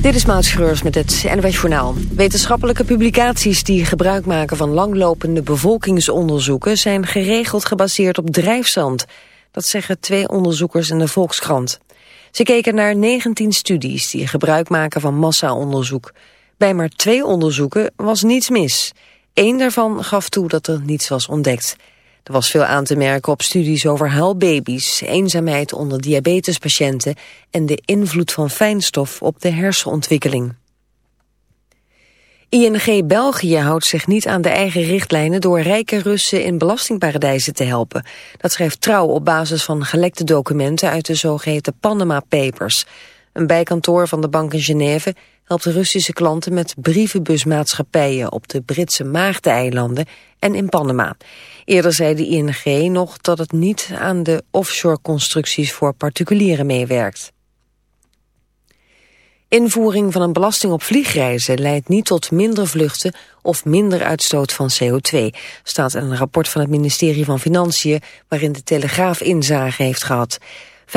Dit is Maud met het NWS Journaal. Wetenschappelijke publicaties die gebruik maken van langlopende bevolkingsonderzoeken... zijn geregeld gebaseerd op drijfzand. Dat zeggen twee onderzoekers in de Volkskrant. Ze keken naar 19 studies die gebruik maken van massa-onderzoek. Bij maar twee onderzoeken was niets mis. Eén daarvan gaf toe dat er niets was ontdekt. Er was veel aan te merken op studies over huilbaby's, eenzaamheid onder diabetespatiënten en de invloed van fijnstof op de hersenontwikkeling. ING België houdt zich niet aan de eigen richtlijnen door rijke Russen in belastingparadijzen te helpen. Dat schrijft Trouw op basis van gelekte documenten uit de zogeheten Panama Papers. Een bijkantoor van de bank in Genève helpt Russische klanten met brievenbusmaatschappijen op de Britse Maagdeneilanden en in Panama. Eerder zei de ING nog dat het niet aan de offshore-constructies voor particulieren meewerkt. Invoering van een belasting op vliegreizen leidt niet tot minder vluchten of minder uitstoot van CO2, staat in een rapport van het ministerie van Financiën waarin de Telegraaf inzage heeft gehad. 95%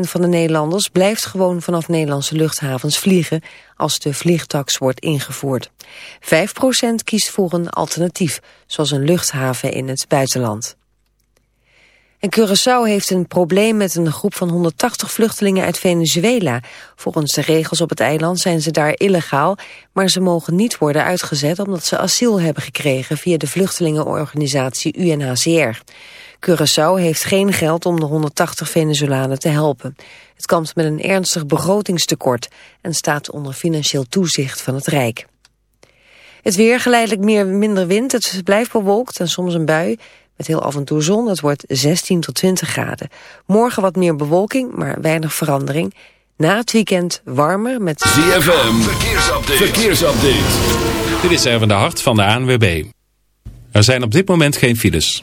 van de Nederlanders blijft gewoon vanaf Nederlandse luchthavens vliegen als de vliegtax wordt ingevoerd. 5% kiest voor een alternatief, zoals een luchthaven in het buitenland. En Curaçao heeft een probleem met een groep van 180 vluchtelingen uit Venezuela. Volgens de regels op het eiland zijn ze daar illegaal, maar ze mogen niet worden uitgezet omdat ze asiel hebben gekregen via de vluchtelingenorganisatie UNHCR. Curaçao heeft geen geld om de 180 Venezolanen te helpen. Het kampt met een ernstig begrotingstekort en staat onder financieel toezicht van het Rijk. Het weer geleidelijk meer, minder wind, het blijft bewolkt en soms een bui. Met heel af en toe zon, het wordt 16 tot 20 graden. Morgen wat meer bewolking, maar weinig verandering. Na het weekend warmer met... ZFM, verkeersupdate. verkeersupdate. Dit is even de hart van de ANWB. Er zijn op dit moment geen files.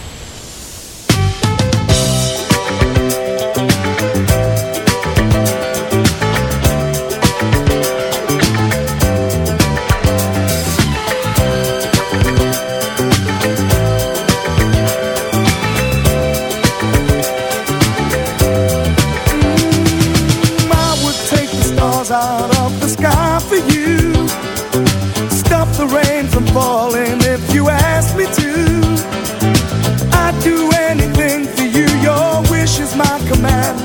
Falling if you ask me to. I'd do anything for you, your wish is my command.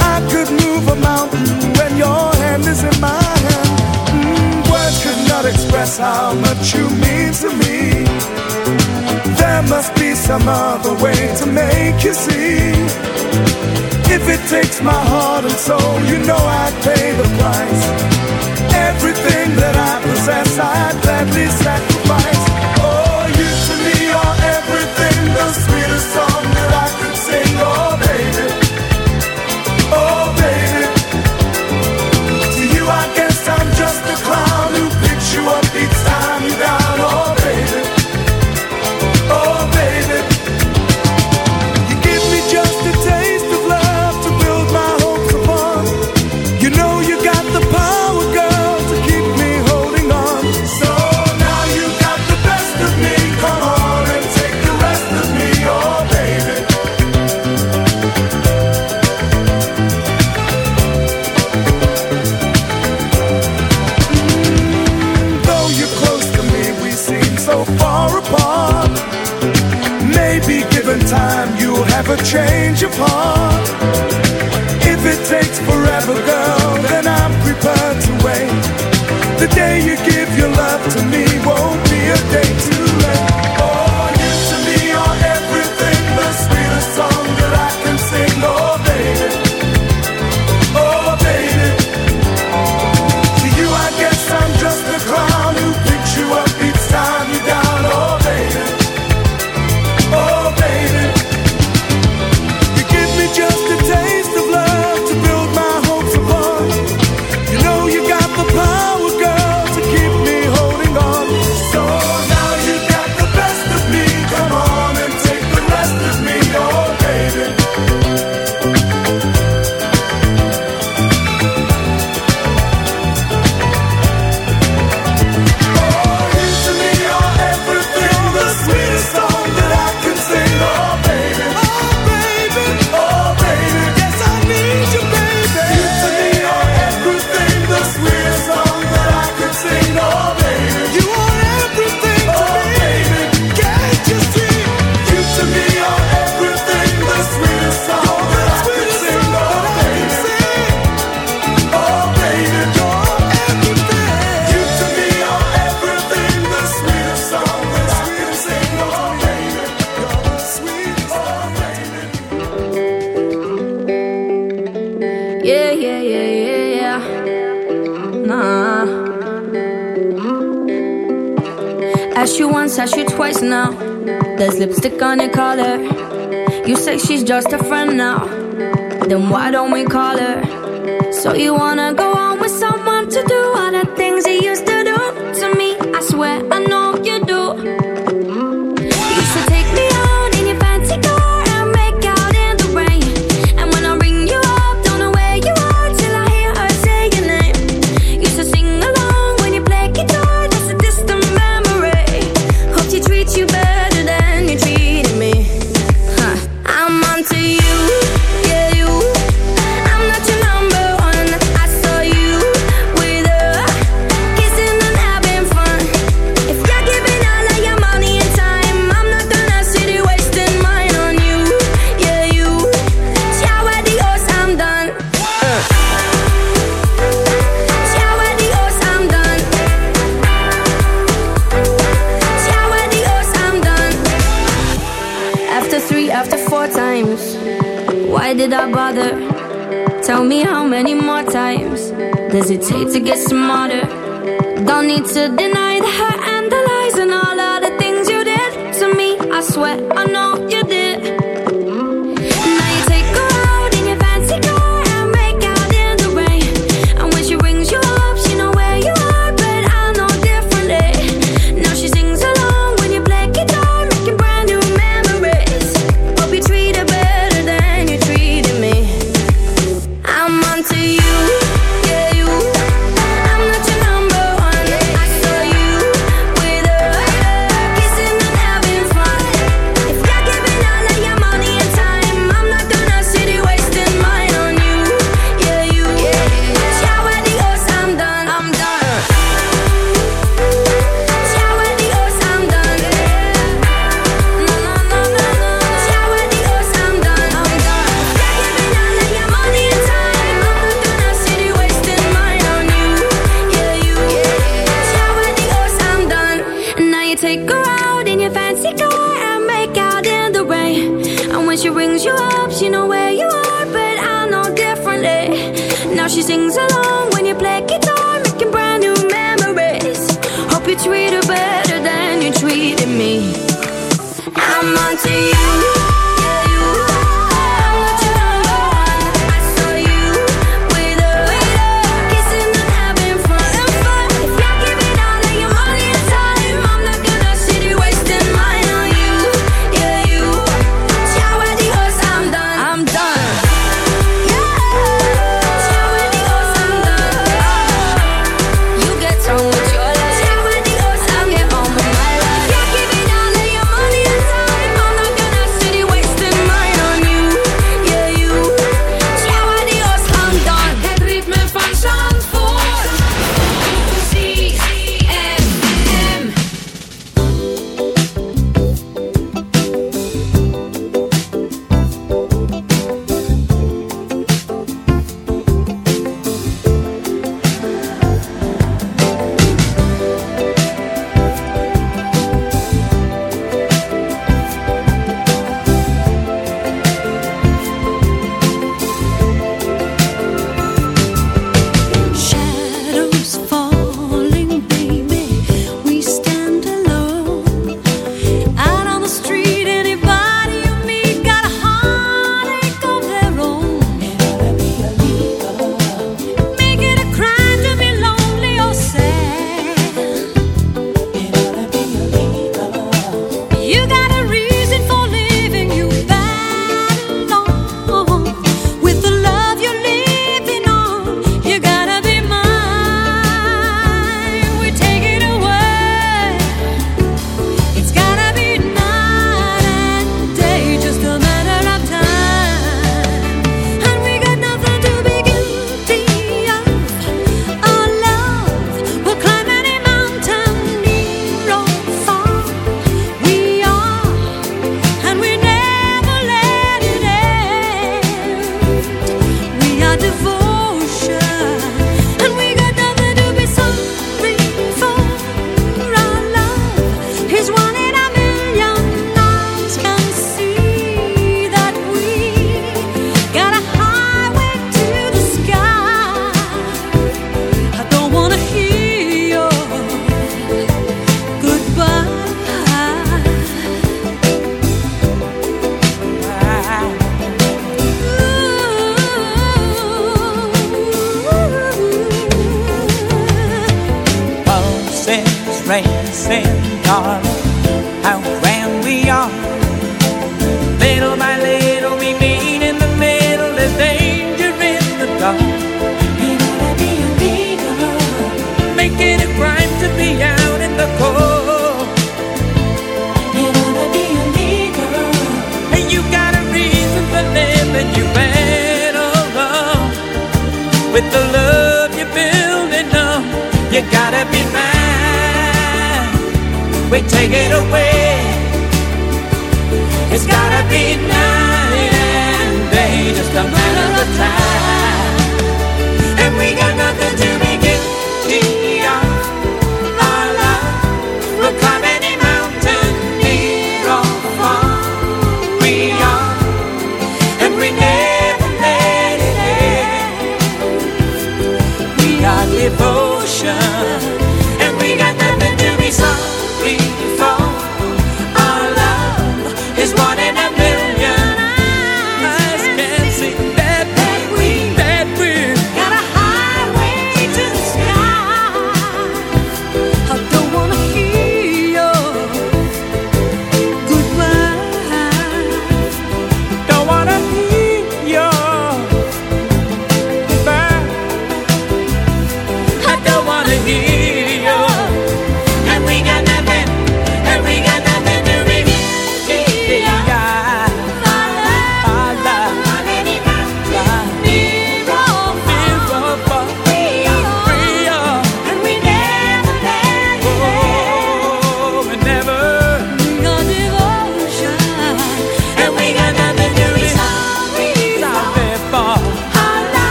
I could move a mountain when your hand is in my hand. Mm, words could not express how much you mean to me. There must be some other way to make you see. If it takes my heart and soul, you know I'd pay the price. Everything that I success I gladly sacrifice. Change of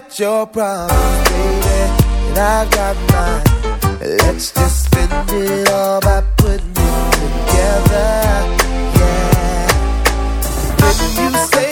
got your problems, baby, and I've got mine. Let's just spend it all by putting it together, yeah. When you say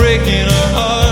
breaking her heart.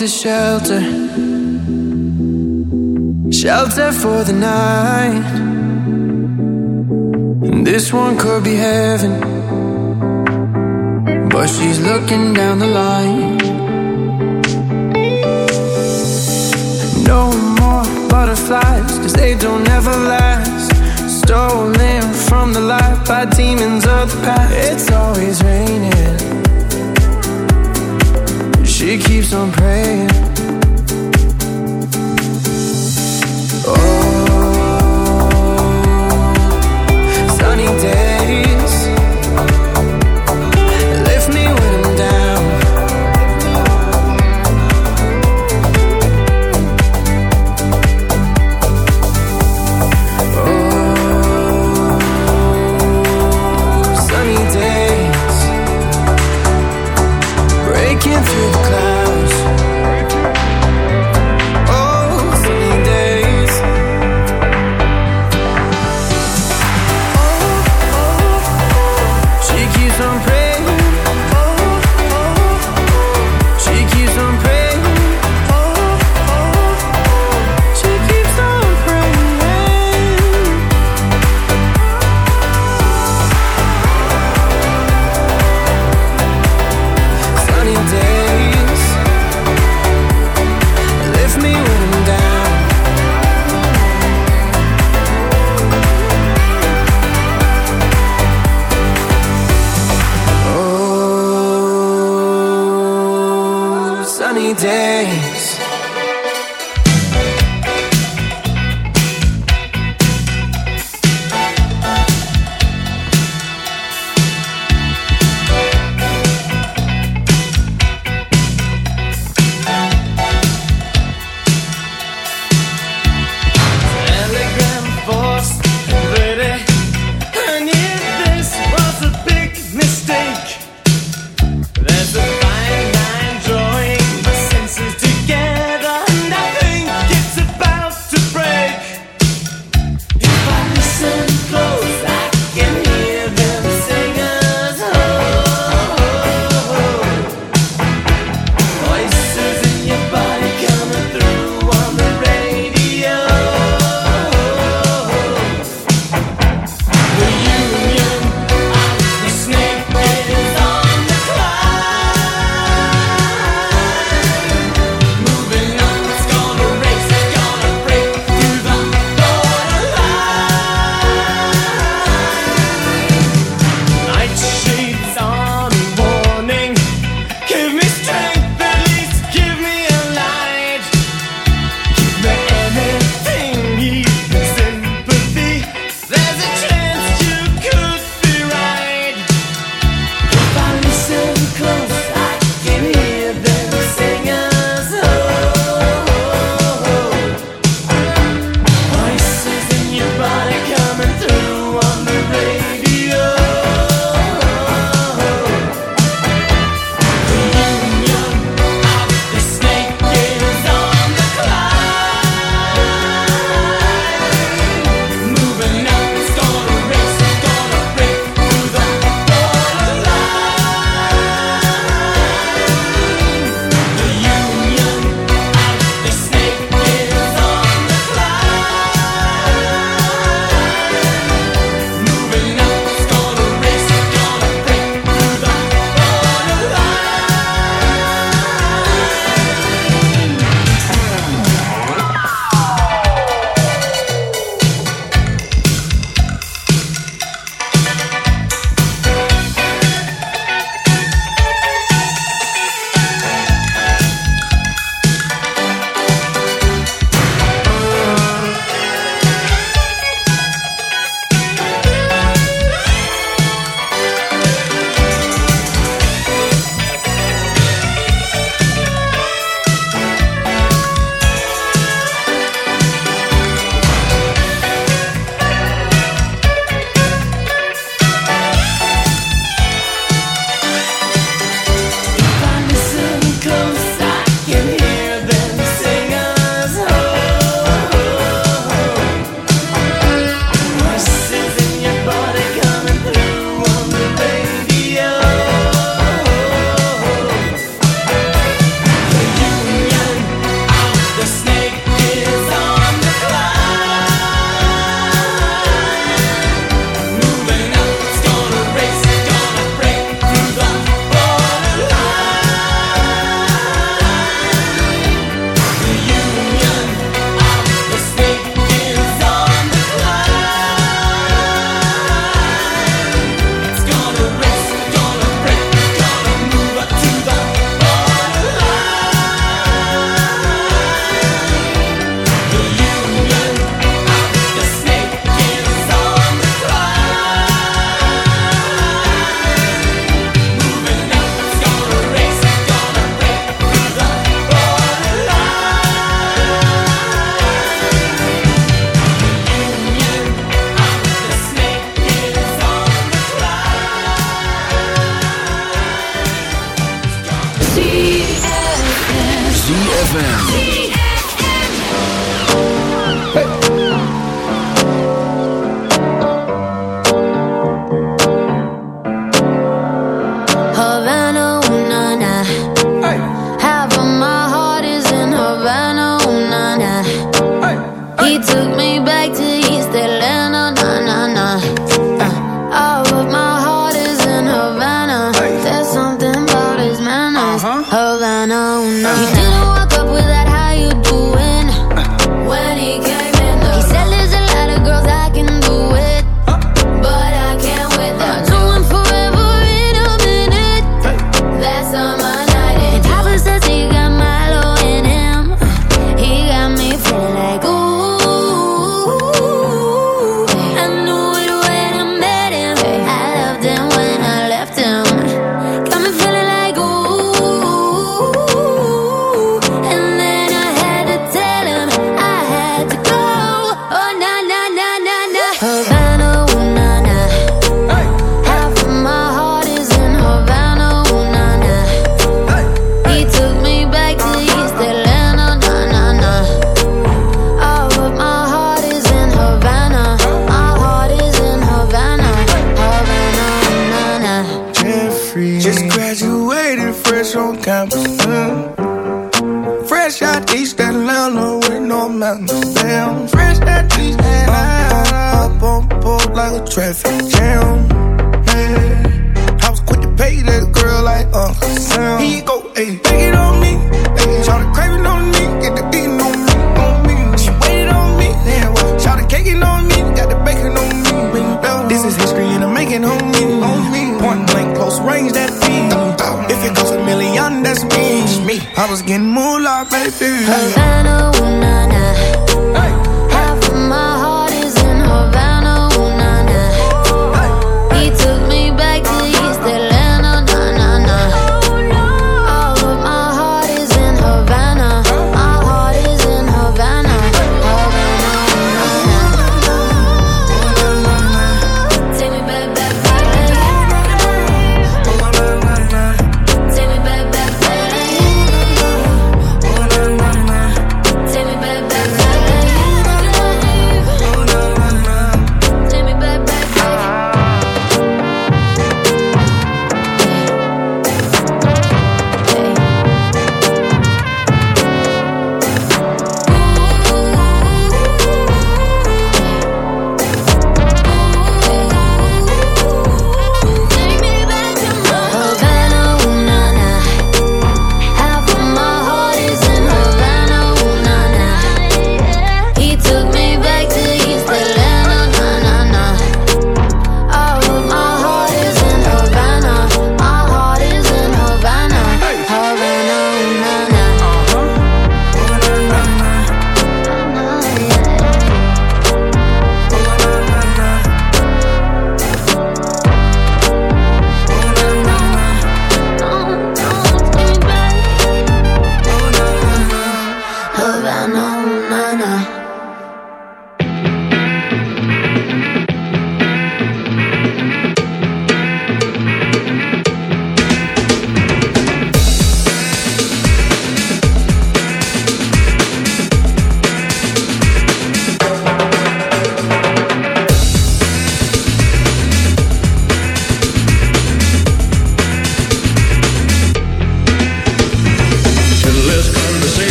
to shelter, shelter for the night. This one could be heaven, but she's looking down the line. No more butterflies, cause they don't ever last. Stolen from the life by demons of the past. It's always keeps on praying.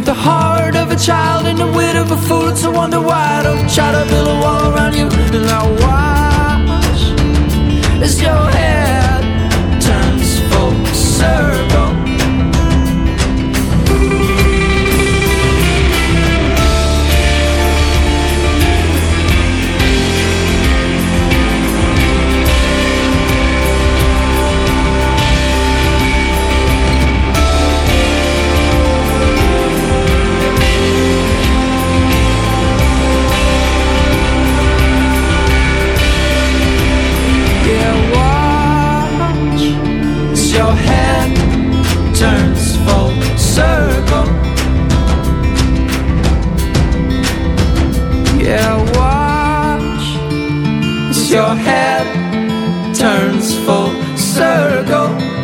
with the heart of a child and the wit of a fool. It's a wonder why I don't try to build a wall around you. And Now, watch as your head. comes full circle.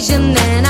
occasion then I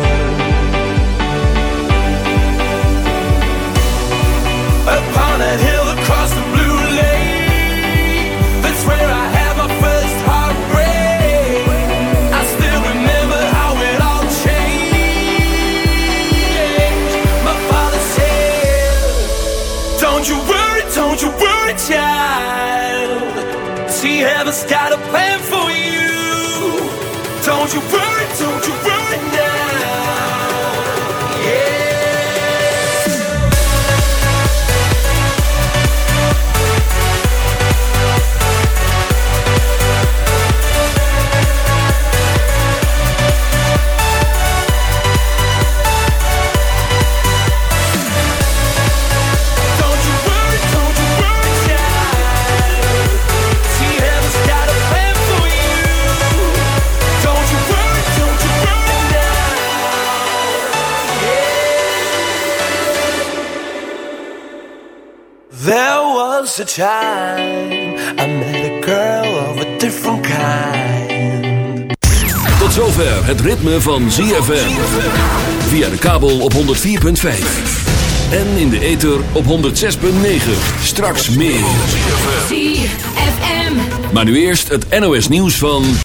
See, heaven's got a plan for you. Don't you worry, don't you worry A time I met a girl of a different kind. Tot zover het ritme van ZFM. Via de kabel op 104.5. En in de ether op 106.9. Straks meer. ZFM. Maar nu eerst het NOS nieuws van...